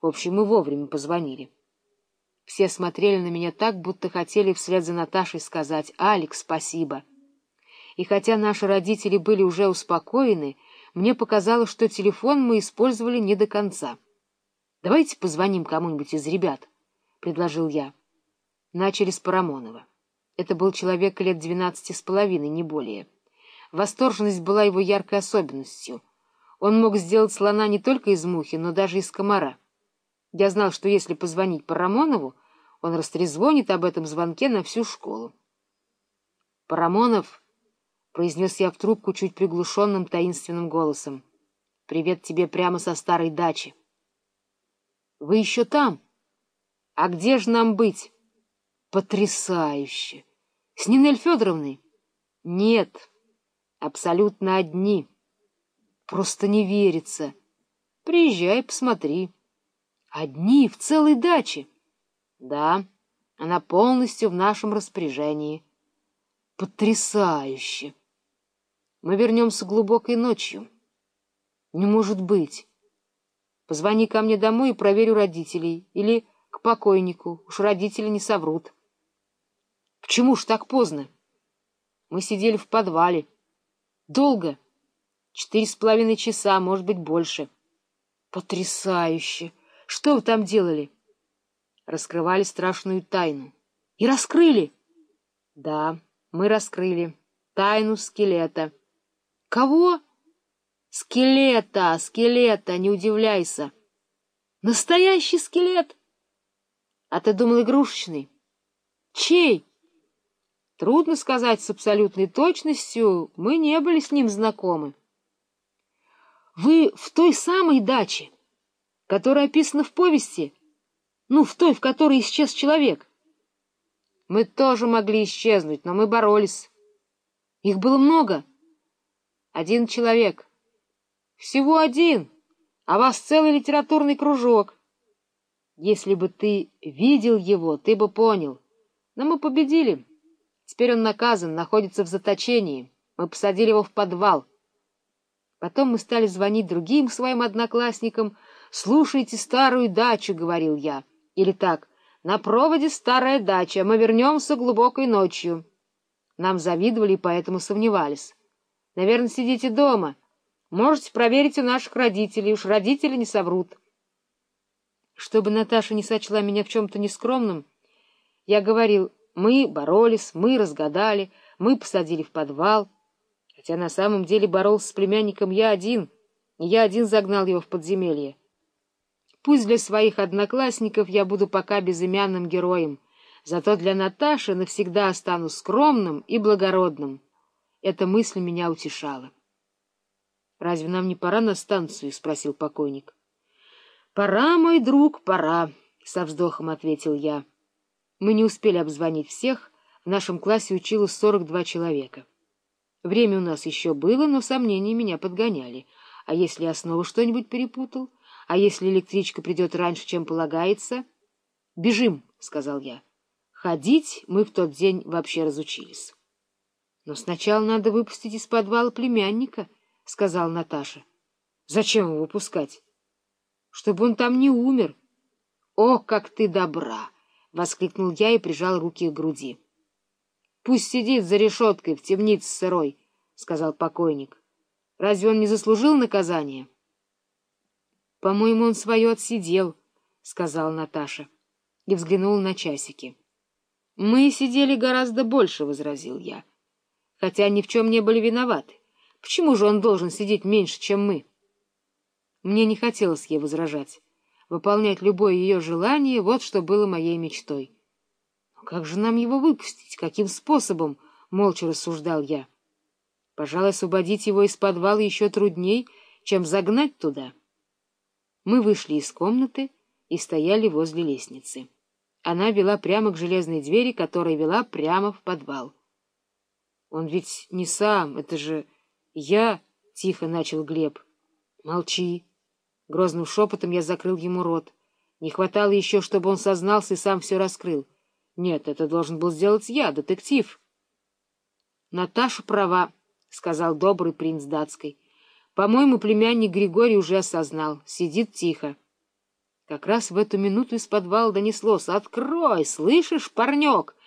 В общем, мы вовремя позвонили. Все смотрели на меня так, будто хотели вслед за Наташей сказать «Алекс, спасибо». И хотя наши родители были уже успокоены, мне показалось, что телефон мы использовали не до конца. «Давайте позвоним кому-нибудь из ребят», — предложил я. Начали с Парамонова. Это был человек лет двенадцати с половиной, не более. Восторженность была его яркой особенностью. Он мог сделать слона не только из мухи, но даже из комара. Я знал, что если позвонить Парамонову, он растрезвонит об этом звонке на всю школу. «Парамонов», — произнес я в трубку чуть приглушенным таинственным голосом, — «привет тебе прямо со старой дачи». «Вы еще там? А где же нам быть?» «Потрясающе! С Нинель Федоровной?» «Нет, абсолютно одни. Просто не верится. Приезжай, посмотри». Одни в целой даче? Да, она полностью в нашем распоряжении. Потрясающе! Мы вернемся глубокой ночью. Не может быть. Позвони ко мне домой и проверю родителей. Или к покойнику. Уж родители не соврут. Почему ж так поздно? Мы сидели в подвале. Долго. Четыре с половиной часа, может быть, больше. Потрясающе! Что вы там делали? Раскрывали страшную тайну. И раскрыли? Да, мы раскрыли. Тайну скелета. Кого? Скелета, скелета, не удивляйся. Настоящий скелет? А ты думал игрушечный? Чей? Трудно сказать с абсолютной точностью, мы не были с ним знакомы. Вы в той самой даче? Которая описана в повести, ну, в той, в которой исчез человек. Мы тоже могли исчезнуть, но мы боролись. Их было много. Один человек. Всего один, а вас целый литературный кружок. Если бы ты видел его, ты бы понял. Но мы победили. Теперь он наказан, находится в заточении. Мы посадили его в подвал. Потом мы стали звонить другим своим одноклассникам, «Слушайте старую дачу», — говорил я. Или так, «На проводе старая дача, мы вернемся глубокой ночью». Нам завидовали и поэтому сомневались. «Наверное, сидите дома. Можете проверить у наших родителей, уж родители не соврут». Чтобы Наташа не сочла меня в чем-то нескромным, я говорил, мы боролись, мы разгадали, мы посадили в подвал. Хотя на самом деле боролся с племянником я один, и я один загнал его в подземелье. Пусть для своих одноклассников я буду пока безымянным героем, зато для Наташи навсегда останусь скромным и благородным. Эта мысль меня утешала. — Разве нам не пора на станцию? — спросил покойник. — Пора, мой друг, пора, — со вздохом ответил я. Мы не успели обзвонить всех, в нашем классе училось сорок два человека. Время у нас еще было, но сомнения меня подгоняли. А если я снова что-нибудь перепутал? — а если электричка придет раньше, чем полагается? — Бежим, — сказал я. Ходить мы в тот день вообще разучились. — Но сначала надо выпустить из подвала племянника, — сказала Наташа. — Зачем его выпускать? — Чтобы он там не умер. — О, как ты добра! — воскликнул я и прижал руки к груди. — Пусть сидит за решеткой в темнице сырой, — сказал покойник. — Разве он не заслужил наказания? —— По-моему, он свое отсидел, — сказала Наташа и взглянула на часики. — Мы сидели гораздо больше, — возразил я. Хотя ни в чем не были виноваты. Почему же он должен сидеть меньше, чем мы? Мне не хотелось ей возражать. Выполнять любое ее желание — вот что было моей мечтой. Как же нам его выпустить? Каким способом? — молча рассуждал я. Пожалуй, освободить его из подвала еще трудней, чем загнать туда. Мы вышли из комнаты и стояли возле лестницы. Она вела прямо к железной двери, которая вела прямо в подвал. — Он ведь не сам, это же я, — тихо начал Глеб. — Молчи. Грозным шепотом я закрыл ему рот. Не хватало еще, чтобы он сознался и сам все раскрыл. Нет, это должен был сделать я, детектив. — Наташа права, — сказал добрый принц датской. По-моему, племянник Григорий уже осознал. Сидит тихо. Как раз в эту минуту из подвала донеслось «Открой! Слышишь, парнек?